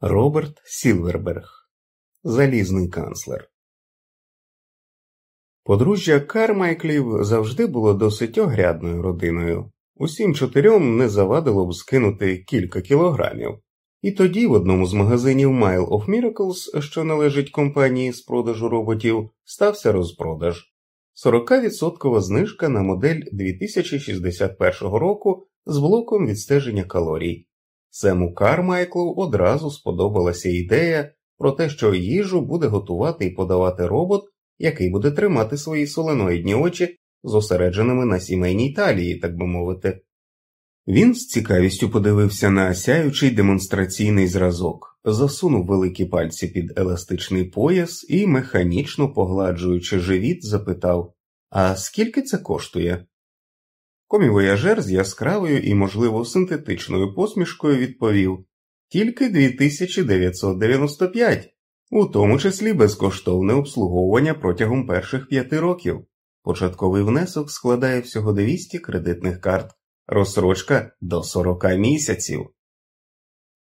Роберт Сілверберг Залізний канцлер. Подружжя Кармайклів завжди було досить огрядною родиною. Усім чотирьом не завадило б скинути кілька кілограмів. І тоді в одному з магазинів Mile of Miracles, що належить компанії з продажу роботів, стався розпродаж 40% знижка на модель 2061 року з блоком відстеження калорій. Сему Кармайклу одразу сподобалася ідея про те, що їжу буде готувати і подавати робот, який буде тримати свої соленоїдні очі зосередженими на сімейній талії, так би мовити. Він з цікавістю подивився на сяючий демонстраційний зразок, засунув великі пальці під еластичний пояс і, механічно погладжуючи живіт, запитав А скільки це коштує? Комівояжер з яскравою і, можливо, синтетичною посмішкою відповів тільки 2995, у тому числі безкоштовне обслуговування протягом перших п'яти років. Початковий внесок складає всього 200 кредитних карт, розсрочка до 40 місяців.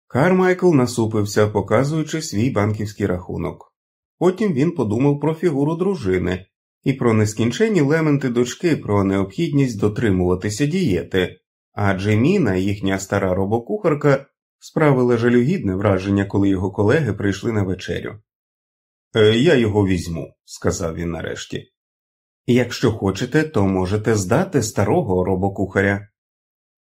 Кармайкл насупився, показуючи свій банківський рахунок. Потім він подумав про фігуру дружини і про нескінченні лементи дочки про необхідність дотримуватися дієти, адже Міна, їхня стара робокухарка, справила жалюгідне враження, коли його колеги прийшли на вечерю. «Е, Я його візьму, сказав він нарешті. Якщо хочете, то можете здати старого робокухаря.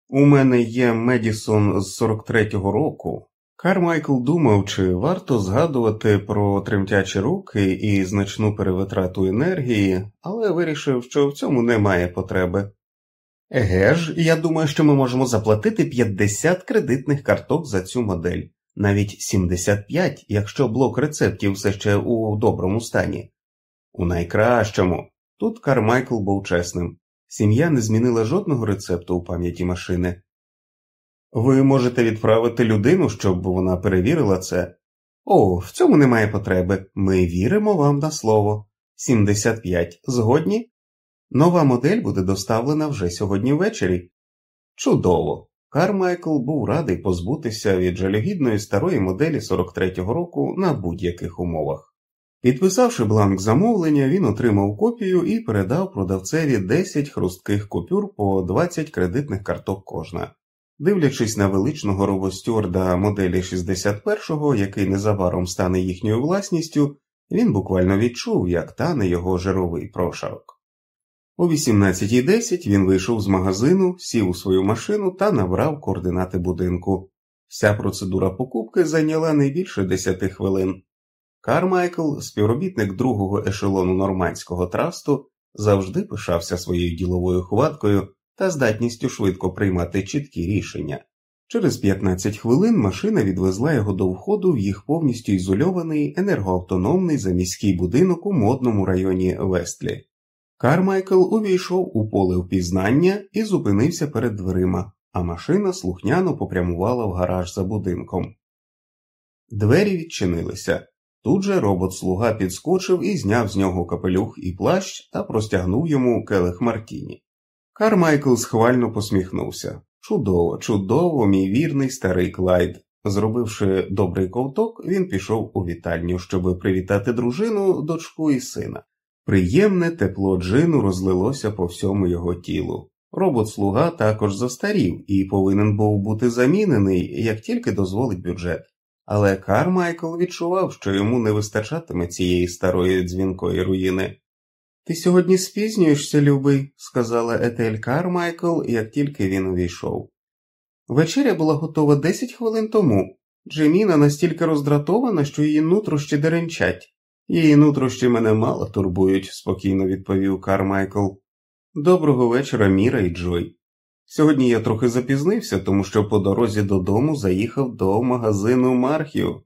У мене є Медісон з 43-го року. Кармайкл думав, чи варто згадувати про тремтячі руки і значну перевитрату енергії, але вирішив, що в цьому немає потреби. Еге ж, я думаю, що ми можемо заплатити 50 кредитних карток за цю модель, навіть 75, якщо блок рецептів все ще у доброму стані. У найкращому. Тут Кармайкл був чесним. Сім'я не змінила жодного рецепту у пам'яті машини. Ви можете відправити людину, щоб вона перевірила це. О, в цьому немає потреби. Ми віримо вам на слово. 75. Згодні? Нова модель буде доставлена вже сьогодні ввечері. Чудово! Кармайкл був радий позбутися від жалюгідної старої моделі 43-го року на будь-яких умовах. Підписавши бланк замовлення, він отримав копію і передав продавцеві 10 хрустких купюр по 20 кредитних карток кожна. Дивлячись на величного робостюарда моделі 61-го, який незабаром стане їхньою власністю, він буквально відчув, як тане його жировий прошарок. О 18.10 він вийшов з магазину, сів у свою машину та набрав координати будинку. Вся процедура покупки зайняла не більше 10 хвилин. Кармайкл, співробітник другого ешелону нормандського трасту, завжди пишався своєю діловою хваткою та здатністю швидко приймати чіткі рішення. Через 15 хвилин машина відвезла його до входу в їх повністю ізольований енергоавтономний заміський будинок у модному районі Вестлі. Кармайкл увійшов у поле впізнання і зупинився перед дверима, а машина слухняно попрямувала в гараж за будинком. Двері відчинилися. Тут же робот-слуга підскочив і зняв з нього капелюх і плащ та простягнув йому келих Мартіні. Кармайкл схвально посміхнувся. Чудово, чудово, мій вірний старий Клайд. Зробивши добрий ковток, він пішов у вітальню, щоб привітати дружину, дочку і сина. Приємне тепло джину розлилося по всьому його тілу. Робот-слуга також застарів і повинен був бути замінений, як тільки дозволить бюджет. Але Кармайкл відчував, що йому не вистачатиме цієї старої дзвінкої руїни. Ти сьогодні спізнюєшся, любий, сказала Етель Кармайкл, як тільки він увійшов. Вечеря була готова 10 хвилин тому. Джеміна настільки роздратована, що її нутрощі деренчать. Її нутрощі мене мало турбують, спокійно відповів Кармайкл. Доброго вечора, Міра і Джой. Сьогодні я трохи запізнився, тому що по дорозі додому заїхав до магазину Мархів.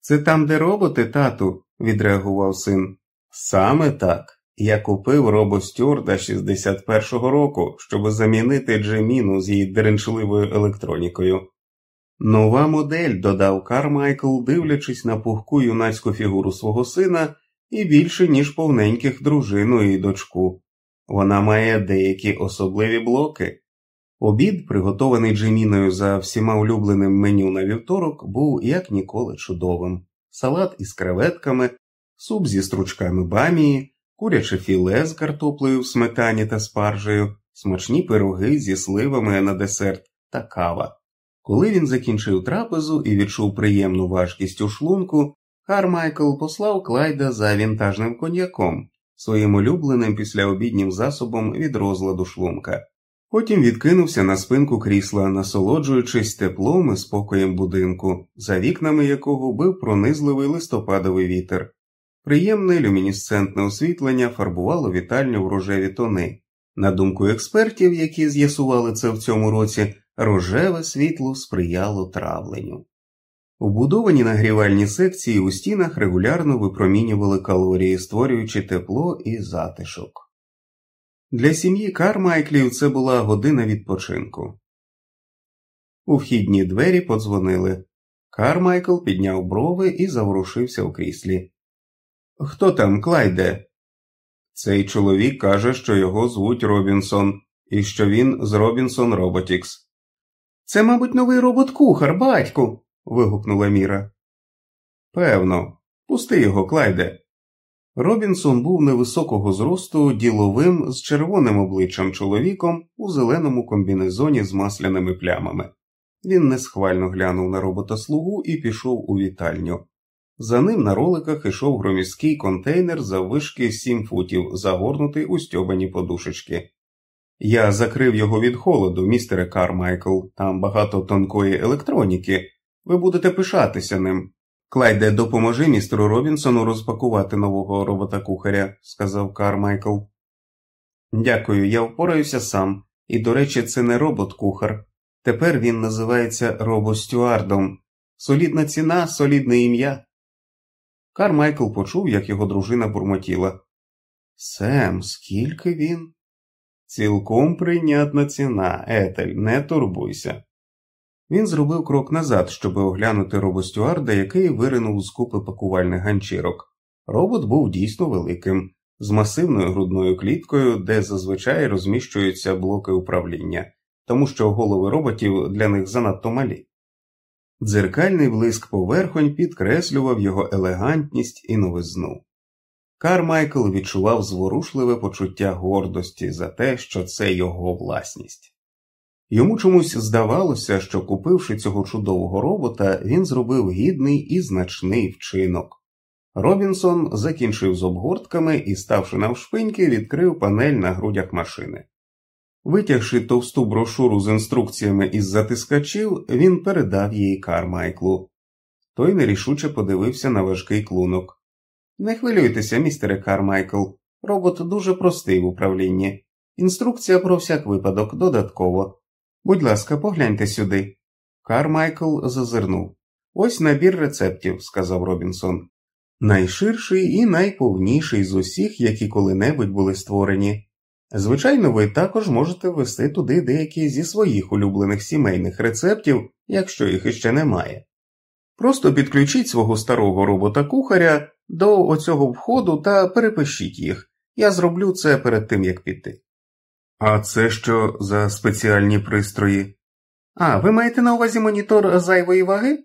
Це там, де роботи, тату, відреагував син. Саме так. Я купив робостюрда 61-го року, щоб замінити Джеміну з її деренчливою електронікою. Нова модель, додав Кармайкл, дивлячись на пухку юнацьку фігуру свого сина і більше, ніж повненьких дружину і дочку. Вона має деякі особливі блоки. Обід, приготований Джеміною за всіма улюбленим меню на вівторок, був як ніколи чудовим: салат із креветками, суп зі стручками бамії, куряче філе з картоплею в сметані та спаржею, смачні пироги зі сливами на десерт та кава. Коли він закінчив трапезу і відчув приємну важкість у шлунку, Кармайкл послав Клайда за вінтажним коньяком, своїм улюбленим післяобіднім засобом від розладу шлунка. Потім відкинувся на спинку крісла, насолоджуючись теплом і спокоєм будинку, за вікнами якого бив пронизливий листопадовий вітер. Приємне люмінесцентне освітлення фарбувало вітальню в рожеві тони. На думку експертів, які з'ясували це в цьому році, рожеве світло сприяло травленню. Убудовані нагрівальні секції у стінах регулярно випромінювали калорії, створюючи тепло і затишок. Для сім'ї Кармайклів це була година відпочинку. У вхідні двері подзвонили. Кармайкл підняв брови і заворушився у кріслі. Хто там, Клайде? Цей чоловік каже, що його звуть Робінсон, і що він з Робінсон Роботікс. Це, мабуть, новий робот-кухар, батьку. вигукнула Міра. Певно, пусти його, Клайде. Робінсон був невисокого зросту діловим з червоним обличчям чоловіком у зеленому комбінезоні з масляними плямами. Він несхвально глянув на робота слугу і пішов у вітальню. За ним на роликах ішов громіський контейнер заввишки сім футів, загорнутий у стьобані подушечки. Я закрив його від холоду, містере Кармайкл, там багато тонкої електроніки. Ви будете пишатися ним. Клайде, допоможи містеру Робінсону розпакувати нового робота кухаря, сказав Кармайкл. Дякую, я впораюся сам, і, до речі, це не робот кухар. Тепер він називається робостюардом. Солідна ціна, солідне ім'я. Кармайкл почув, як його дружина бурмотіла. Сем, скільки він? Цілком прийнятна ціна, Етель, не турбуйся. Він зробив крок назад, щоб оглянути робостюарда, який виринув з купи пакувальних ганчірок. Робот був дійсно великим, з масивною грудною кліткою, де зазвичай розміщуються блоки управління, тому що голови роботів для них занадто малі. Дзеркальний блиск поверхонь підкреслював його елегантність і новизну. Кармайкл відчував зворушливе почуття гордості за те, що це його власність. Йому чомусь здавалося, що, купивши цього чудового робота, він зробив гідний і значний вчинок. Робінсон закінчив з обгортками і, ставши навшпиньки, відкрив панель на грудях машини. Витягши товсту брошуру з інструкціями із затискачів, він передав її Кармайклу. Той нерішуче подивився на важкий клунок. Не хвилюйтеся, містере Кармайкл, робот дуже простий в управлінні. Інструкція про всяк випадок додатково. Будь ласка, погляньте сюди. Кармайкл зазирнув. Ось набір рецептів, сказав Робінсон. Найширший і найповніший з усіх, які коли-небудь були створені. Звичайно, ви також можете ввести туди деякі зі своїх улюблених сімейних рецептів, якщо їх іще немає. Просто підключіть свого старого робота кухаря до оцього входу та перепишіть їх. Я зроблю це перед тим, як піти. А це що за спеціальні пристрої? А, ви маєте на увазі монітор зайвої ваги?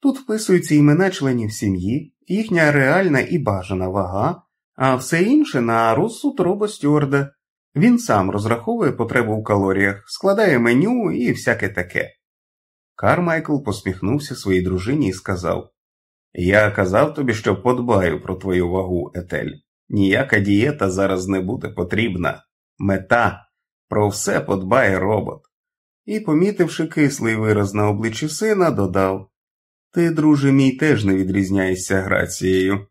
Тут вписуються імена членів сім'ї, їхня реальна і бажана вага, а все інше на розсуд Стюарда. Він сам розраховує потребу в калоріях, складає меню і всяке таке. Кармайкл посміхнувся своїй дружині і сказав Я казав тобі, що подбаю про твою вагу, Етель. Ніяка дієта зараз не буде потрібна. Мета про все подбає робот. І, помітивши кислий вираз на обличчі сина, додав Ти, друже мій, теж не відрізняєшся грацією.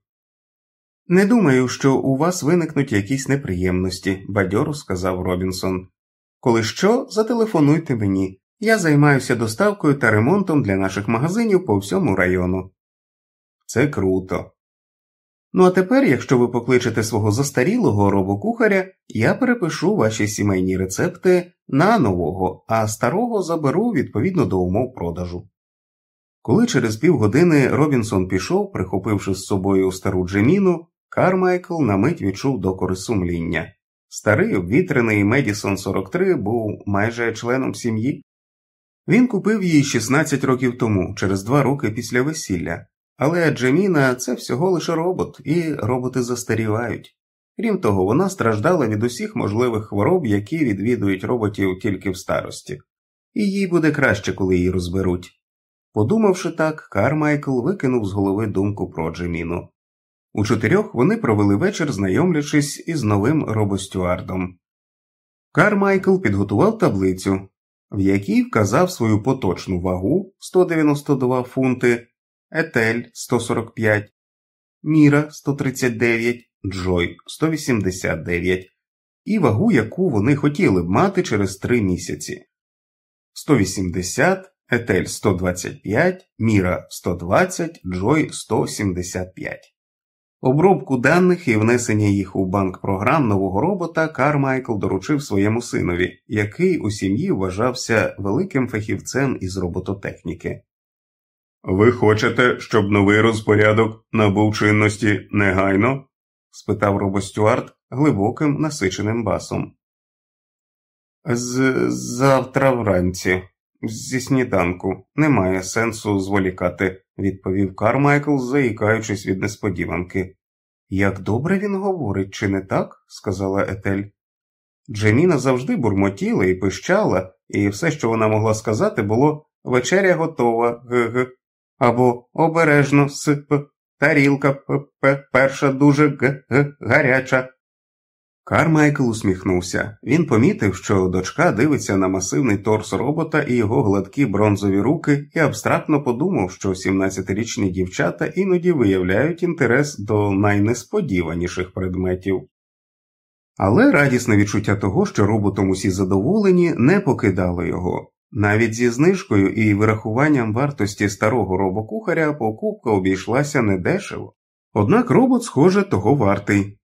Не думаю, що у вас виникнуть якісь неприємності, бадьоро сказав Робінсон. Коли що, зателефонуйте мені. Я займаюся доставкою та ремонтом для наших магазинів по всьому району. Це круто. Ну а тепер, якщо ви покличете свого застарілого робокухаря, я перепишу ваші сімейні рецепти на нового, а старого заберу відповідно до умов продажу. Коли через півгодини Робінсон пішов, прихопивши з собою стару Джеміну, Кармайкл на мить відчув докори сумління. Старий обвітрений Медісон 43 був майже членом сім'ї. Він купив її 16 років тому, через два роки після весілля, але Джеміна це всього лише робот, і роботи застарівають. Крім того, вона страждала від усіх можливих хвороб, які відвідують роботів тільки в старості, і їй буде краще, коли її розберуть. Подумавши так, Кармайкл викинув з голови думку про Джеміну. У чотирьох вони провели вечір, знайомлячись із новим робостюардом. Кармайкл підготував таблицю, в якій вказав свою поточну вагу 192 фунти, етель 145, міра 139, Джой 189 і вагу, яку вони хотіли б мати через три місяці 180, етель 125, міра 120, Джой 175. Обробку даних і внесення їх у банк програм нового робота Кармайкл доручив своєму синові, який у сім'ї вважався великим фахівцем із робототехніки. Ви хочете, щоб новий розпорядок набув чинності негайно? спитав робостюард глибоким насиченим басом. З завтра вранці, зі сніданку, немає сенсу зволікати, відповів Кармайкл, заїкаючись від несподіванки. Як добре він говорить, чи не так? сказала Етель. Джеміна завжди бурмотіла і пищала, і все, що вона могла сказати, було вечеря готова, г-г, або обережно с п, тарілка п, п перша дуже г, г гаряча. Кармайкл усміхнувся. Він помітив, що дочка дивиться на масивний торс робота і його гладкі бронзові руки, і абстрактно подумав, що 17-річні дівчата іноді виявляють інтерес до найнесподіваніших предметів. Але радісне відчуття того, що роботом усі задоволені, не покидало його. Навіть зі знижкою і вирахуванням вартості старого робокухаря покупка обійшлася недешево. Однак робот, схоже, того вартий.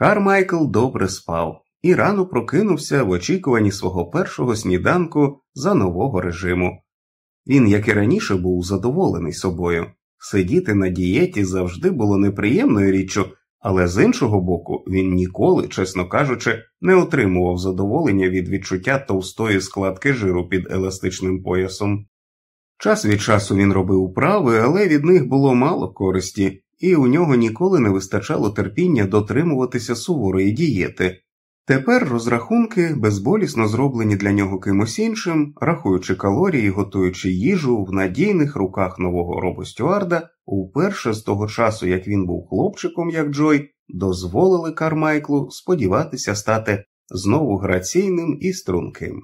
Кармайкл добре спав і рано прокинувся в очікуванні свого першого сніданку за нового режиму. Він, як і раніше, був задоволений собою. Сидіти на дієті завжди було неприємною річчю, але з іншого боку, він ніколи, чесно кажучи, не отримував задоволення від відчуття товстої складки жиру під еластичним поясом. Час від часу він робив управи, але від них було мало користі, і у нього ніколи не вистачало терпіння дотримуватися суворої дієти. Тепер розрахунки, безболісно зроблені для нього кимось іншим, рахуючи калорії, готуючи їжу в надійних руках нового робостюарда, уперше з того часу, як він був хлопчиком, як Джой, дозволили Кармайклу сподіватися стати знову граційним і струнким.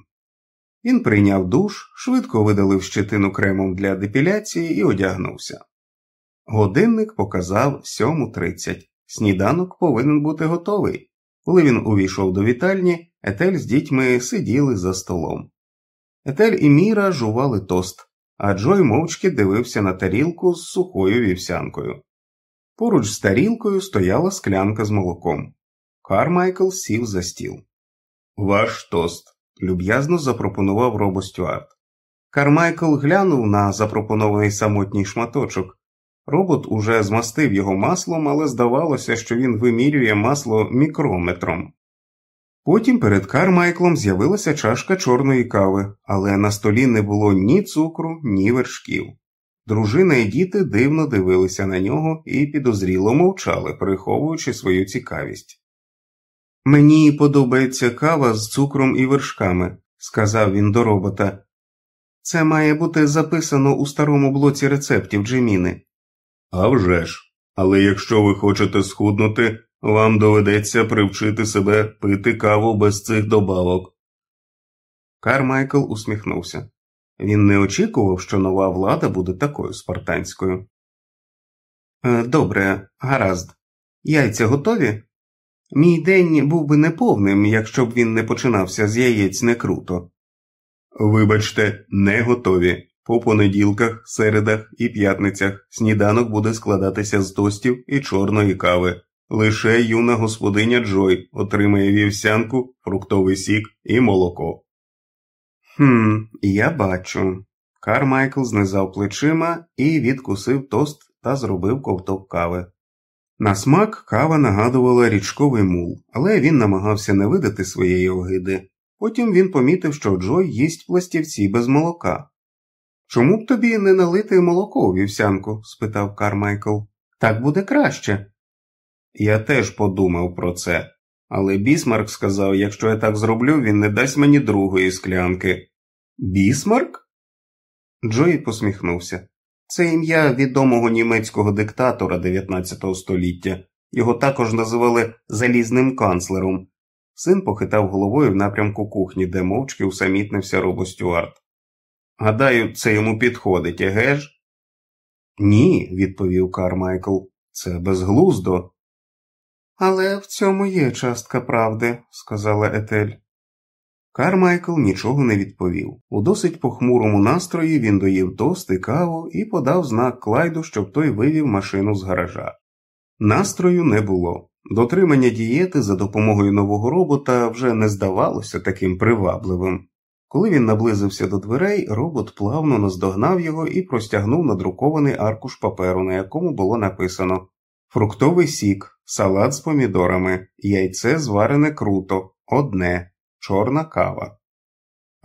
Він прийняв душ, швидко видалив щетину кремом для депіляції і одягнувся. Годинник показав 7.30. Сніданок повинен бути готовий. Коли він увійшов до вітальні, Етель з дітьми сиділи за столом. Етель і Міра жували тост, а Джой мовчки дивився на тарілку з сухою вівсянкою. Поруч з тарілкою стояла склянка з молоком. Кармайкл сів за стіл. Ваш тост, люб'язно запропонував Робо Стюарт. Кармайкл глянув на запропонований самотній шматочок. Робот уже змастив його маслом, але здавалося, що він вимірює масло мікрометром. Потім перед Кармайклом з'явилася чашка чорної кави, але на столі не було ні цукру, ні вершків. Дружина і діти дивно дивилися на нього і підозріло мовчали, приховуючи свою цікавість. Мені подобається кава з цукром і вершками, сказав він до робота. Це має бути записано у старому блоці рецептів Джеміни. «А вже ж! Але якщо ви хочете схуднути, вам доведеться привчити себе пити каву без цих добавок. Кармайкл усміхнувся. Він не очікував, що нова влада буде такою спартанською. «Е, добре, гаразд. Яйця готові? Мій день був би неповним, якщо б він не починався з яєць не круто. Вибачте, не готові. По понеділках, середах і п'ятницях сніданок буде складатися з тостів і чорної кави. Лише юна господиня Джой отримає вівсянку, фруктовий сік і молоко. Хм, я бачу. Кармайкл знизав плечима і відкусив тост та зробив ковток кави. На смак кава нагадувала річковий мул, але він намагався не видати своєї огиди. Потім він помітив, що Джой їсть пластівці без молока. Чому б тобі не налити молоко у вівсянку? спитав Кармайкл. Так буде краще. Я теж подумав про це, але Бісмарк сказав, якщо я так зроблю, він не дасть мені другої склянки. Бісмарк? Джой посміхнувся. Це ім'я відомого німецького диктатора 19 століття. Його також називали залізним канцлером. Син похитав головою в напрямку кухні, де мовчки усамітнився робостюарт. Гадаю, це йому підходить, еге ж? Ні, відповів Кармайкл. Це безглуздо. Але в цьому є частка правди, сказала Етель. Кармайкл нічого не відповів. У досить похмурому настрої він доїв тост каву і подав знак Клайду, щоб той вивів машину з гаража. Настрою не було. Дотримання дієти за допомогою нового робота вже не здавалося таким привабливим. Коли він наблизився до дверей, робот плавно наздогнав його і простягнув надрукований аркуш паперу, на якому було написано Фруктовий сік, салат з помідорами, яйце зварене круто, одне, чорна кава.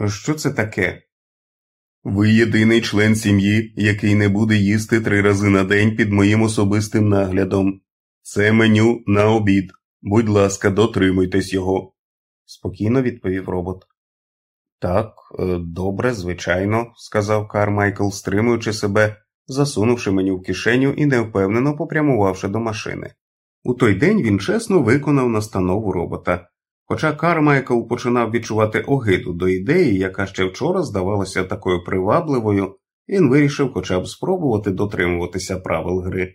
Що це таке? Ви єдиний член сім'ї, який не буде їсти три рази на день під моїм особистим наглядом. Це меню на обід. Будь ласка, дотримуйтесь його, спокійно відповів робот. Так, е, добре, звичайно, сказав Кармайкл, стримуючи себе, засунувши меню в кишеню і невпевнено попрямувавши до машини. У той день він чесно виконав настанову робота. Хоча Кармайкл починав відчувати огиду до ідеї, яка ще вчора здавалася такою привабливою, він вирішив хоча б спробувати дотримуватися правил гри.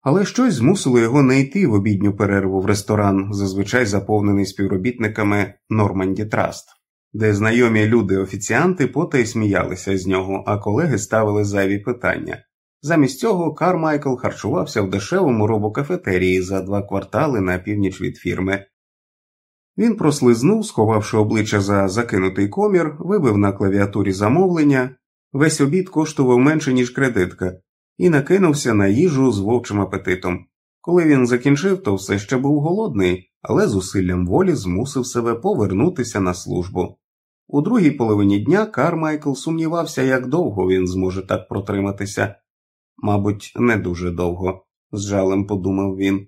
Але щось змусило його не йти в обідню перерву в ресторан, зазвичай заповнений співробітниками Норманді Траст, де знайомі люди-офіціанти потай сміялися з нього, а колеги ставили зайві питання. Замість цього Кармайкл харчувався в дешевому робокафетерії за два квартали на північ від фірми. Він прослизнув, сховавши обличчя за закинутий комір, вибив на клавіатурі замовлення, весь обід коштував менше, ніж кредитка, і накинувся на їжу з вовчим апетитом. Коли він закінчив, то все ще був голодний, але зусиллям волі змусив себе повернутися на службу. У другій половині дня Кармайкл сумнівався, як довго він зможе так протриматися. Мабуть, не дуже довго, з жалем подумав він.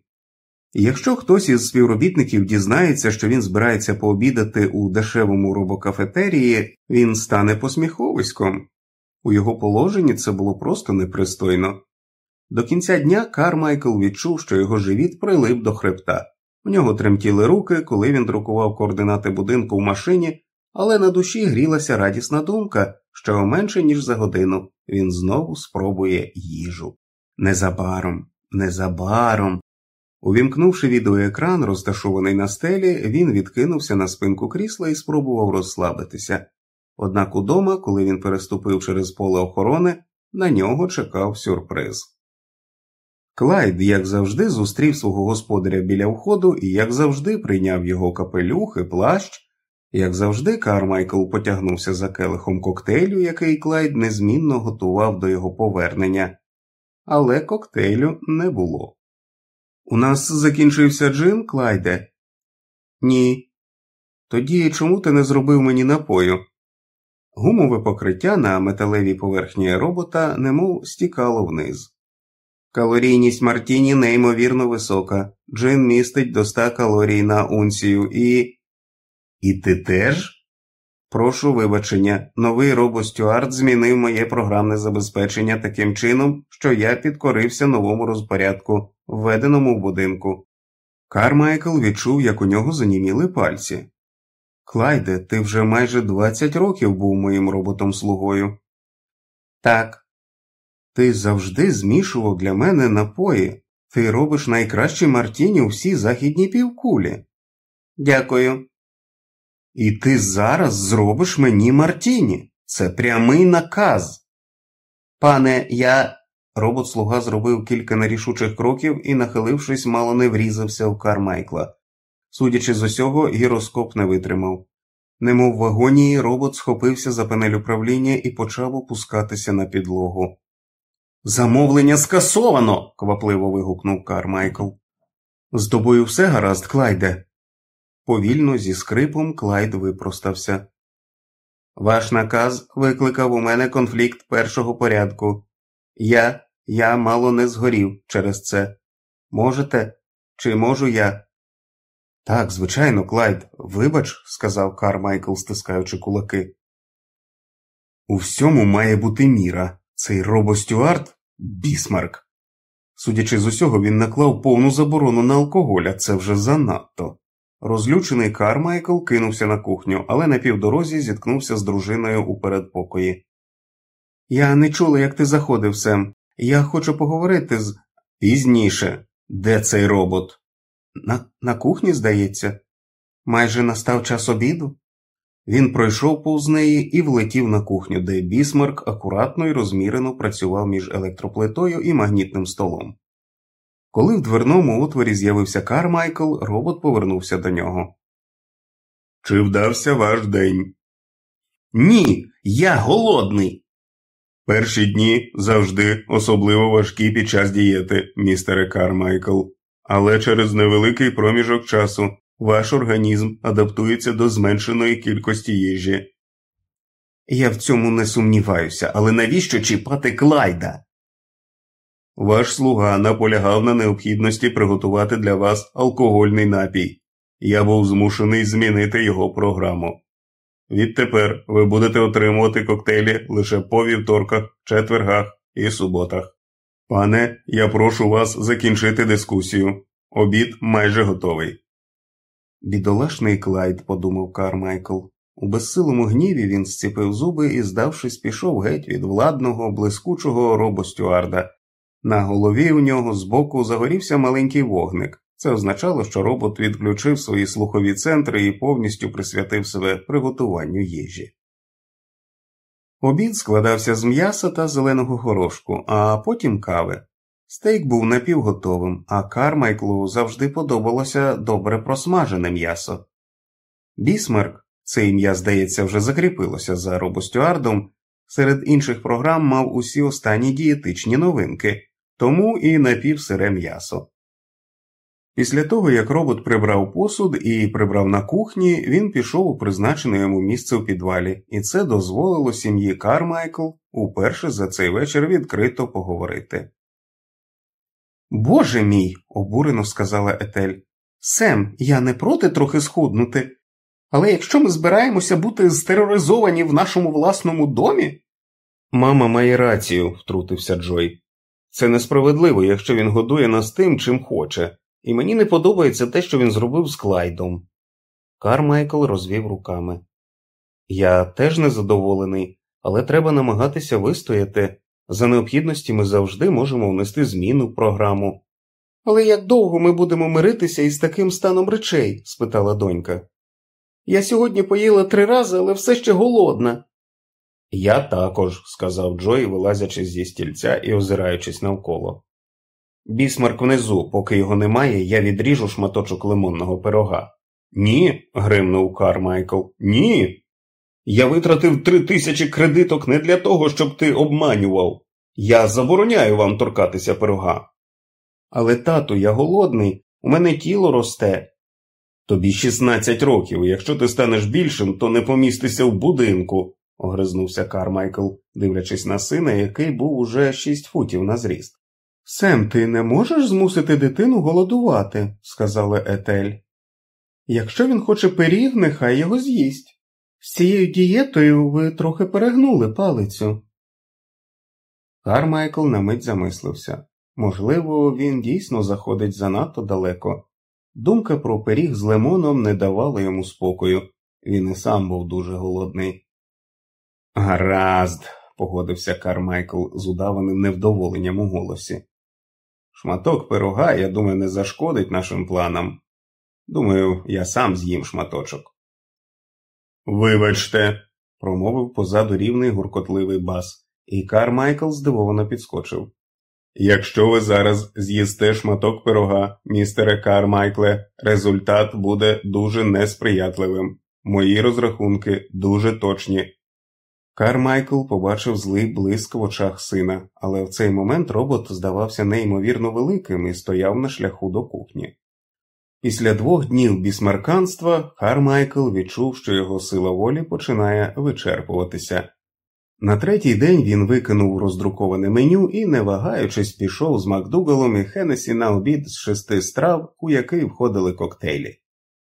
Якщо хтось із співробітників дізнається, що він збирається пообідати у дешевому робокафетерії, він стане посміховиськом. У його положенні це було просто непристойно. До кінця дня Кармайкл відчув, що його живіт прилип до хребта. У нього тремтіли руки, коли він друкував координати будинку в машині, але на душі грілася радісна думка, що менше ніж за годину він знову спробує їжу. Незабаром, незабаром. Увімкнувши відеоекран, розташований на стелі, він відкинувся на спинку крісла і спробував розслабитися. Однак удома, коли він переступив через поле охорони, на нього чекав сюрприз. Клайд, як завжди, зустрів свого господаря біля входу і, як завжди, прийняв його капелюх і плащ, як завжди, Кармайкл потягнувся за келихом коктейлю, який Клайд незмінно готував до його повернення, але коктейлю не було. У нас закінчився джин, Клайде? Ні. Тоді чому ти не зробив мені напою? Гумове покриття на металевій поверхні робота немов стікало вниз. Калорійність Мартіні неймовірно висока. Джин містить до 100 калорій на унцію і. І ти теж? Прошу вибачення, новий робостюарт змінив моє програмне забезпечення таким чином, що я підкорився новому розпорядку, введеному в будинку. Кармайкл відчув, як у нього заніміли пальці. Клайде, ти вже майже 20 років був моїм роботом слугою. Так. Ти завжди змішував для мене напої. Ти робиш найкращі Мартіні у всій західній півкулі. Дякую. І ти зараз зробиш мені Мартіні. Це прямий наказ. Пане, я. Робот слуга зробив кілька нерішучих кроків і, нахилившись, мало не врізався в Кармайкла. Судячи з усього, гіроскоп не витримав. Немов в агонії, робот схопився за панель управління і почав опускатися на підлогу. Замовлення скасовано. квапливо вигукнув Кармайкл. З тобою все гаразд, Клайде. Повільно зі скрипом Клайд випростався. Ваш наказ викликав у мене конфлікт першого порядку. Я, я мало не згорів через це. Можете? Чи можу я? Так, звичайно, Клайд, вибач, сказав Кармайкл, стискаючи кулаки. У всьому має бути міра. Цей робостюард бісмарк. Судячи з усього, він наклав повну заборону на алкоголь, а це вже занадто. Розлючений Кармайкл кинувся на кухню, але на півдорозі зіткнувся з дружиною у передпокої. Я не чула, як ти заходив, Сем. Я хочу поговорити з. Пізніше. Де цей робот? На, На кухні, здається. Майже настав час обіду. Він пройшов повз неї і влетів на кухню, де бісмарк акуратно і розмірено працював між електроплитою і магнітним столом. Коли в дверному отворі з'явився Кармайкл, робот повернувся до нього. Чи вдався ваш день? Ні, я голодний. Перші дні завжди особливо важкі під час дієти, містере Кармайкл, але через невеликий проміжок часу ваш організм адаптується до зменшеної кількості їжі. Я в цьому не сумніваюся, але навіщо чіпати Клайда? Ваш слуга наполягав на необхідності приготувати для вас алкогольний напій. Я був змушений змінити його програму. Відтепер ви будете отримувати коктейлі лише по вівторках, четвергах і суботах. Пане, я прошу вас закінчити дискусію. Обід майже готовий. Бідолашний Клайд, подумав Кармайкл. У безсилому гніві він зціпив зуби і, здавшись, пішов геть від владного, блискучого робостюарда. На голові у нього збоку загорівся маленький вогник. Це означало, що робот відключив свої слухові центри і повністю присвятив себе приготуванню їжі. Обід складався з м'яса та зеленого горошку, а потім кави. Стейк був напівготовим, а Кармайклу завжди подобалося добре просмажене м'ясо. Бісмарк, це ім'я, здається, вже закріпилося за робостюардом, серед інших програм мав усі останні дієтичні новинки, тому і напівсире м'ясо. Після того, як робот прибрав посуд і прибрав на кухні, він пішов у призначене йому місце у підвалі, і це дозволило сім'ї Кармайкл уперше за цей вечір відкрито поговорити. Боже мій, обурено сказала Етель. Сем, я не проти трохи схуднути, але якщо ми збираємося бути стероризовані в нашому власному домі. Мама має рацію, втрутився Джой. Це несправедливо, якщо він годує нас тим, чим хоче, і мені не подобається те, що він зробив з Клайдом. Кармайкл розвів руками. Я теж незадоволений, але треба намагатися вистояти. За необхідності ми завжди можемо внести зміну в програму. Але як довго ми будемо миритися із таким станом речей? спитала донька. Я сьогодні поїла три рази, але все ще голодна. Я також, сказав Джой, вилазячи зі стільця і озираючись навколо. Бісмарк внизу, поки його немає, я відріжу шматочок лимонного пирога. Ні, гримнув Кармайкл. Ні. Я витратив три тисячі кредиток не для того, щоб ти обманював. Я забороняю вам торкатися пирога. Але, тату, я голодний, у мене тіло росте. Тобі 16 років, якщо ти станеш більшим, то не помістися в будинку, огризнувся Кармайкл, дивлячись на сина, який був уже 6 футів на зріст. Сем, ти не можеш змусити дитину голодувати, сказала Етель. Якщо він хоче пиріг, нехай його з'їсть. З цією дієтою ви трохи перегнули палицю. Кармайкл на мить замислився можливо, він дійсно заходить занадто далеко. Думка про пиріг з лимоном не давала йому спокою, він і сам був дуже голодний. Гаразд, погодився Кармайкл з удаваним невдоволенням у голосі. Шматок пирога, я думаю, не зашкодить нашим планам. Думаю, я сам з'їм шматочок. Вибачте, промовив позаду рівний гуркотливий бас, і Кармайкл здивовано підскочив. Якщо ви зараз з'їсте шматок пирога, містере Кармайкле, результат буде дуже несприятливим. Мої розрахунки дуже точні. Кармайкл побачив злий блиск в очах сина, але в цей момент робот здавався неймовірно великим і стояв на шляху до кухні. Після двох днів бісмарканства Кармайкл відчув, що його сила волі починає вичерпуватися. На третій день він викинув роздруковане меню і, не вагаючись, пішов з Макдугалом і Хенесі на обід з шести страв, у який входили коктейлі.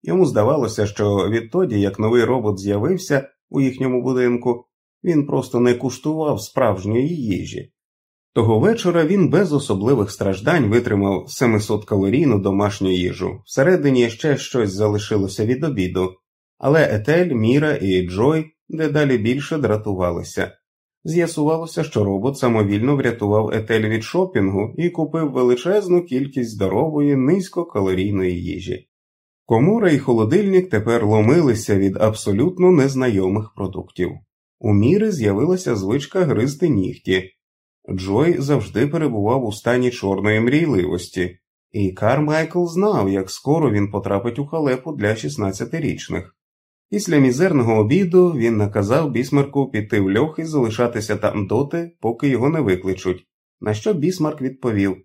Йому здавалося, що відтоді, як новий робот з'явився у їхньому будинку, він просто не куштував справжньої їжі. Того вечора він без особливих страждань витримав 700 калорійну домашню їжу, всередині ще щось залишилося від обіду, але Етель, Міра і Джой дедалі більше дратувалися. З'ясувалося, що робот самовільно врятував Етель від шопінгу і купив величезну кількість здорової низькокалорійної їжі. Комора і холодильник тепер ломилися від абсолютно незнайомих продуктів. У міри з'явилася звичка гризти нігті. Джой завжди перебував у стані чорної мрійливості, і Кармайкл знав, як скоро він потрапить у халепу для 16-річних. Після мізерного обіду він наказав бісмарку піти в льох і залишатися там доти, поки його не викличуть, на що бісмарк відповів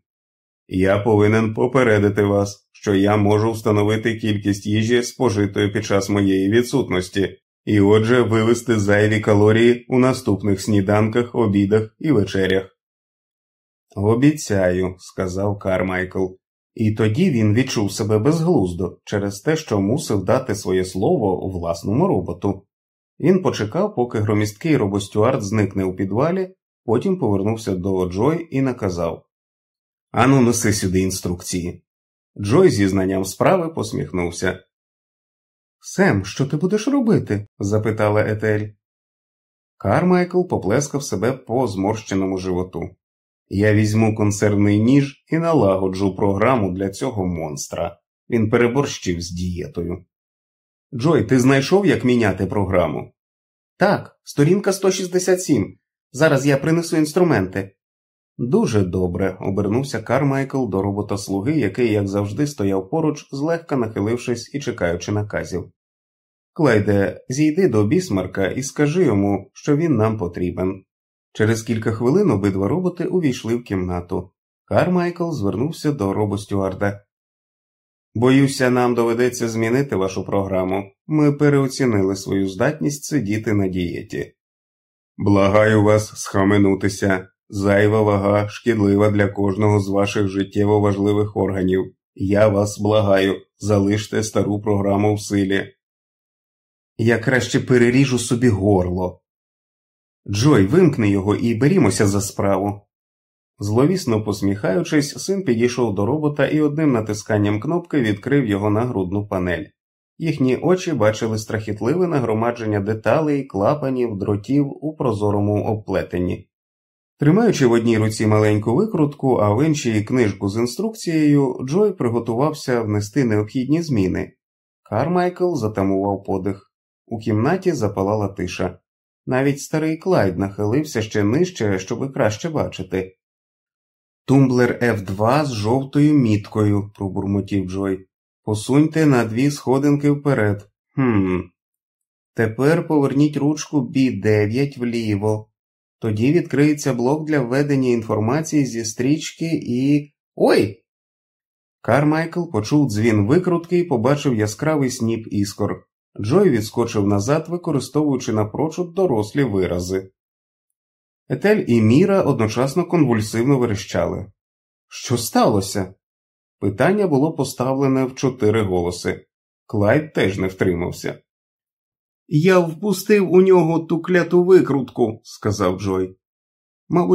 Я повинен попередити вас, що я можу встановити кількість їжі, спожитої під час моєї відсутності, і отже вивести зайві калорії у наступних сніданках, обідах і вечерях. Обіцяю, сказав Кармайкл, і тоді він відчув себе безглуздо через те, що мусив дати своє слово власному роботу. Він почекав, поки громісткий робостюард зникне у підвалі, потім повернувся до Джой і наказав Ану, неси сюди інструкції. Джой зі знанням справи посміхнувся. Сем, що ти будеш робити? запитала Етель. Кармайкл поплескав себе по зморщеному животу. Я візьму консервний ніж і налагоджу програму для цього монстра. Він переборщив з дієтою. Джой, ти знайшов, як міняти програму? Так, сторінка 167. Зараз я принесу інструменти. Дуже добре, обернувся Кармайкл до робота слуги, який, як завжди, стояв поруч, злегка нахилившись і чекаючи наказів. Клайде, зійди до бісмарка і скажи йому, що він нам потрібен. Через кілька хвилин обидва роботи увійшли в кімнату. Кармайкл звернувся до робостюарда. Боюся, нам доведеться змінити вашу програму. Ми переоцінили свою здатність сидіти на дієті. Благаю вас схаменутися. Зайва вага шкідлива для кожного з ваших життєво важливих органів. Я вас благаю, залиште стару програму в силі. Я краще переріжу собі горло. Джой, вимкни його і берімося за справу. Зловісно посміхаючись, син підійшов до робота і одним натисканням кнопки відкрив його нагрудну панель. Їхні очі бачили страхітливе нагромадження деталей, клапанів, дротів у прозорому обплетенні. Тримаючи в одній руці маленьку викрутку, а в іншій книжку з інструкцією, Джой приготувався внести необхідні зміни. Кармайкл затамував подих. У кімнаті запалала тиша. Навіть старий Клайд нахилився ще нижче, щоби краще бачити. Тумблер F2 з жовтою міткою, пробурмотів Джой. Посуньте на дві сходинки вперед. Хм. Тепер поверніть ручку B9 вліво. Тоді відкриється блок для введення інформації зі стрічки і. Ой! Кармайкл почув дзвін викрутки і побачив яскравий сніп іскор. Джой відскочив назад, використовуючи напрочуд дорослі вирази. Етель і Міра одночасно конвульсивно верещали. Що сталося? Питання було поставлене в чотири голоси. Клайд теж не втримався. Я впустив у нього ту кляту викрутку, сказав Джой. Мабуть,